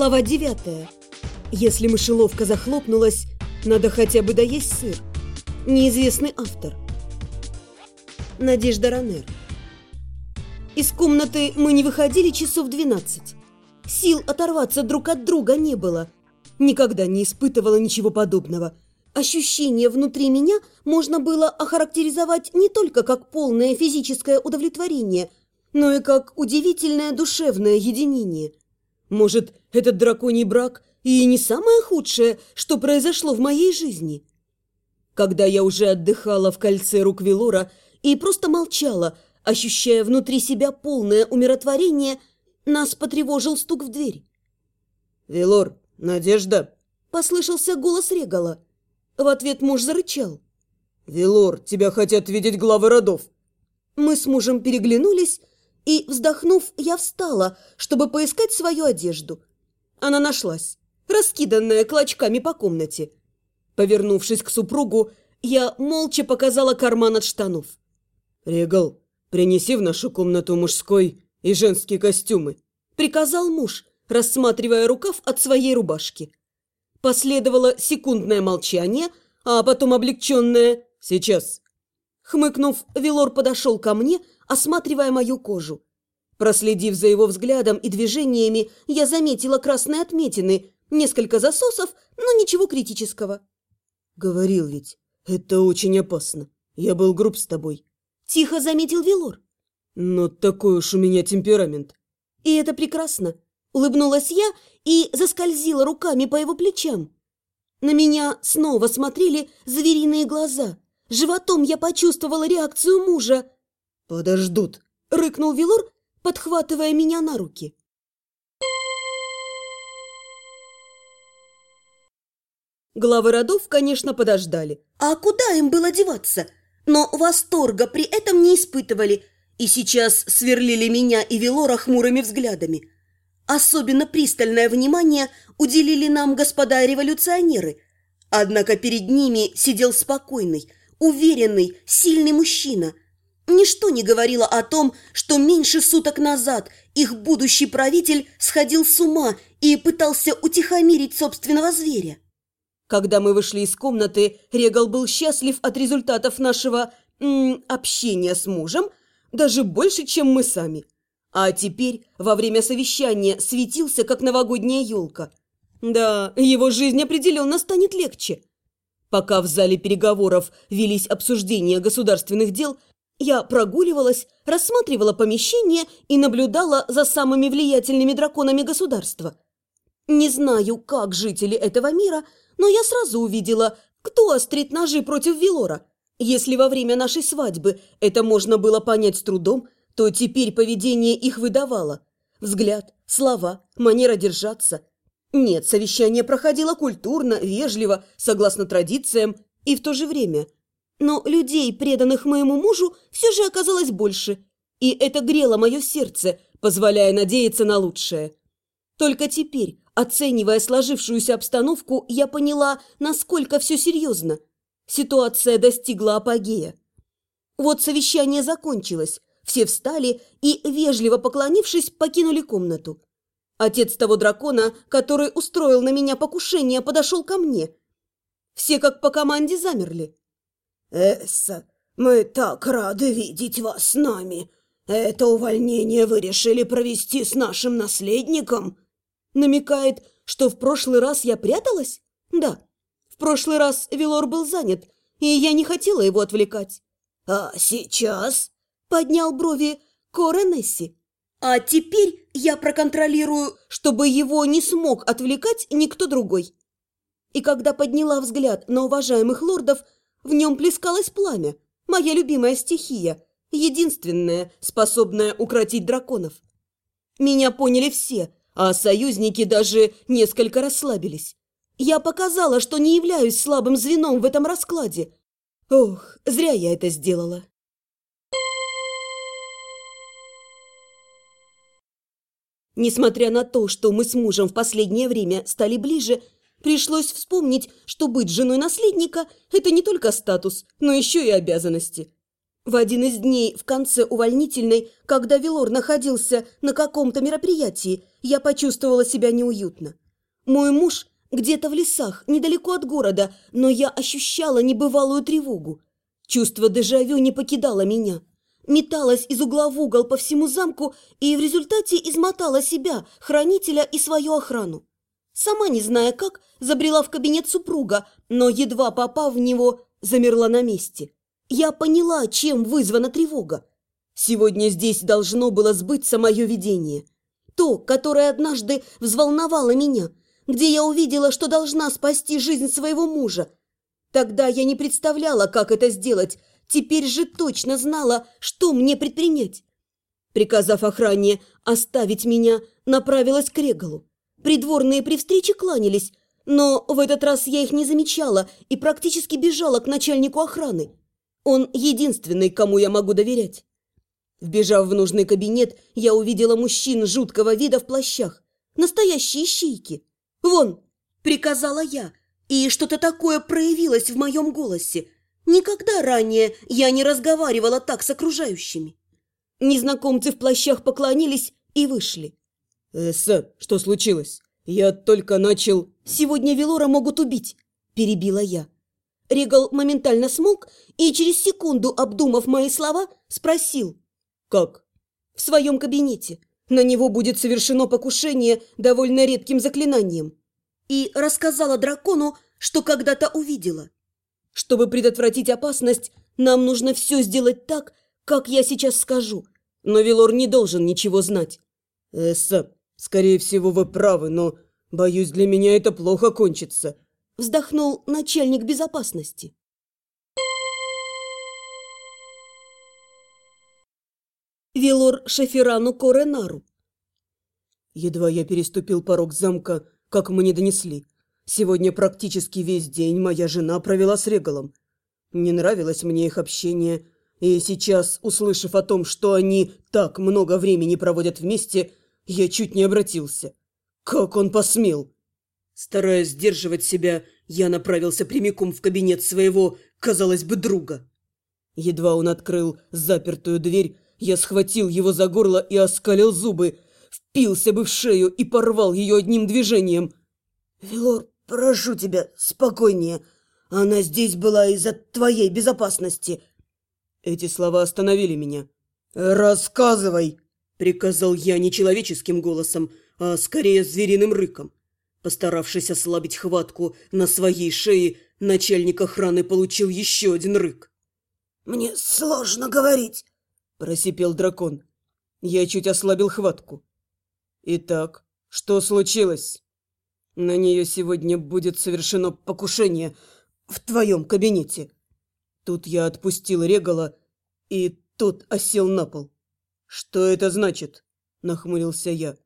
Глава 9. Если мышеловка захлопнулась, надо хотя бы доесть сыр. Неизвестный автор. Надежда Ранер. Из комнаты мы не выходили часов 12. Сил оторваться друг от друга не было. Никогда не испытывала ничего подобного. Ощущение внутри меня можно было охарактеризовать не только как полное физическое удовлетворение, но и как удивительное душевное единение – может, этот драконий брак и не самое худшее, что произошло в моей жизни? Когда я уже отдыхала в кольце рук Велора и просто молчала, ощущая внутри себя полное умиротворение, нас потревожил стук в дверь. «Велор, Надежда!» – послышался голос Регала. В ответ муж зарычал. «Велор, тебя хотят видеть главы родов!» Мы с мужем переглянулись, и, вздохнув, я встала, чтобы поискать свою одежду. Она нашлась, раскиданная клочками по комнате. Повернувшись к супругу, я молча показала карман от штанов. «Регал, принеси в нашу комнату мужской и женские костюмы», приказал муж, рассматривая рукав от своей рубашки. Последовало секундное молчание, а потом облегченное «сейчас». Хмыкнув, Велор подошел ко мне, осматривая мою кожу. Проследив за его взглядом и движениями, я заметила красные отметины, несколько засосов, но ничего критического. «Говорил ведь, это очень опасно. Я был груб с тобой». Тихо заметил Велор. «Но такой уж у меня темперамент». «И это прекрасно». Улыбнулась я и заскользила руками по его плечам. На меня снова смотрели звериные глаза. Животом я почувствовала реакцию мужа. «Подождут!» – рыкнул Вилор, подхватывая меня на руки. Главы родов, конечно, подождали. А куда им было деваться? Но восторга при этом не испытывали и сейчас сверлили меня и Велора хмурыми взглядами. Особенно пристальное внимание уделили нам господа революционеры. Однако перед ними сидел спокойный, уверенный, сильный мужчина – Ничто не говорило о том, что меньше суток назад их будущий правитель сходил с ума и пытался утихомирить собственного зверя. Когда мы вышли из комнаты, Регал был счастлив от результатов нашего м, общения с мужем даже больше, чем мы сами. А теперь во время совещания светился, как новогодняя елка. Да, его жизнь определенно станет легче. Пока в зале переговоров велись обсуждения государственных дел – я прогуливалась, рассматривала помещение и наблюдала за самыми влиятельными драконами государства. Не знаю, как жители этого мира, но я сразу увидела, кто острит ножи против Велора. Если во время нашей свадьбы это можно было понять с трудом, то теперь поведение их выдавало. Взгляд, слова, манера держаться. Нет, совещание проходило культурно, вежливо, согласно традициям и в то же время – но людей, преданных моему мужу, все же оказалось больше. И это грело мое сердце, позволяя надеяться на лучшее. Только теперь, оценивая сложившуюся обстановку, я поняла, насколько все серьезно. Ситуация достигла апогея. Вот совещание закончилось. Все встали и, вежливо поклонившись, покинули комнату. Отец того дракона, который устроил на меня покушение, подошел ко мне. Все как по команде замерли. «Эсса, мы так рады видеть вас с нами. Это увольнение вы решили провести с нашим наследником?» Намекает, что в прошлый раз я пряталась? Да, в прошлый раз Вилор был занят, и я не хотела его отвлекать. «А сейчас?» – поднял брови Коренесси. «А теперь я проконтролирую, чтобы его не смог отвлекать никто другой». И когда подняла взгляд на уважаемых лордов – в нем плескалось пламя, моя любимая стихия, единственная, способная укротить драконов. Меня поняли все, а союзники даже несколько расслабились. Я показала, что не являюсь слабым звеном в этом раскладе. Ох, зря я это сделала. Несмотря на то, что мы с мужем в последнее время стали ближе, Пришлось вспомнить, что быть женой наследника – это не только статус, но еще и обязанности. В один из дней в конце увольнительной, когда Велор находился на каком-то мероприятии, я почувствовала себя неуютно. Мой муж где-то в лесах, недалеко от города, но я ощущала небывалую тревогу. Чувство дежавю не покидало меня. Металась из угла в угол по всему замку и в результате измотала себя, хранителя и свою охрану. Сама не зная как, забрела в кабинет супруга, но, едва попав в него, замерла на месте. Я поняла, чем вызвана тревога. Сегодня здесь должно было сбыться мое видение. То, которое однажды взволновало меня, где я увидела, что должна спасти жизнь своего мужа. Тогда я не представляла, как это сделать, теперь же точно знала, что мне предпринять. Приказав охране оставить меня, направилась к Регалу. Придворные при встрече кланялись, но в этот раз я их не замечала и практически бежала к начальнику охраны. Он единственный, кому я могу доверять. Вбежав в нужный кабинет, я увидела мужчин жуткого вида в плащах. Настоящие щейки. «Вон!» – приказала я, и что-то такое проявилось в моем голосе. Никогда ранее я не разговаривала так с окружающими. Незнакомцы в плащах поклонились и вышли. «Эсса, что случилось? Я только начал...» «Сегодня Велора могут убить», – перебила я. Регал моментально смолк и через секунду, обдумав мои слова, спросил. «Как?» «В своем кабинете. На него будет совершено покушение довольно редким заклинанием». И рассказала дракону, что когда-то увидела. «Чтобы предотвратить опасность, нам нужно все сделать так, как я сейчас скажу. Но Велор не должен ничего знать». «Эсса, скорее всего, вы правы, но, боюсь, для меня это плохо кончится» вздохнул начальник безопасности. Велор Шеферану Коренару. Едва я переступил порог замка, как мне донесли. Сегодня практически весь день моя жена провела с Регалом. Не нравилось мне их общение, и сейчас, услышав о том, что они так много времени проводят вместе, я чуть не обратился. Как он посмел? Стараясь сдерживать себя, я направился прямиком в кабинет своего, казалось бы, друга. Едва он открыл запертую дверь, я схватил его за горло и оскалил зубы, впился бы в шею и порвал ее одним движением. «Велор, прошу тебя, спокойнее. Она здесь была из-за твоей безопасности». Эти слова остановили меня. «Рассказывай!» — приказал я нечеловеческим голосом, а скорее звериным рыком. Постаравшись ослабить хватку на своей шее, начальник охраны получил еще один рык. «Мне сложно говорить», – просипел дракон. Я чуть ослабил хватку. «Итак, что случилось?» «На нее сегодня будет совершено покушение в твоем кабинете». Тут я отпустил Регала, и тот осел на пол. «Что это значит?» – нахмурился я.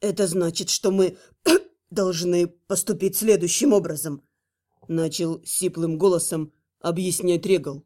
«Это значит, что мы должны поступить следующим образом», — начал сиплым голосом объяснять Регал.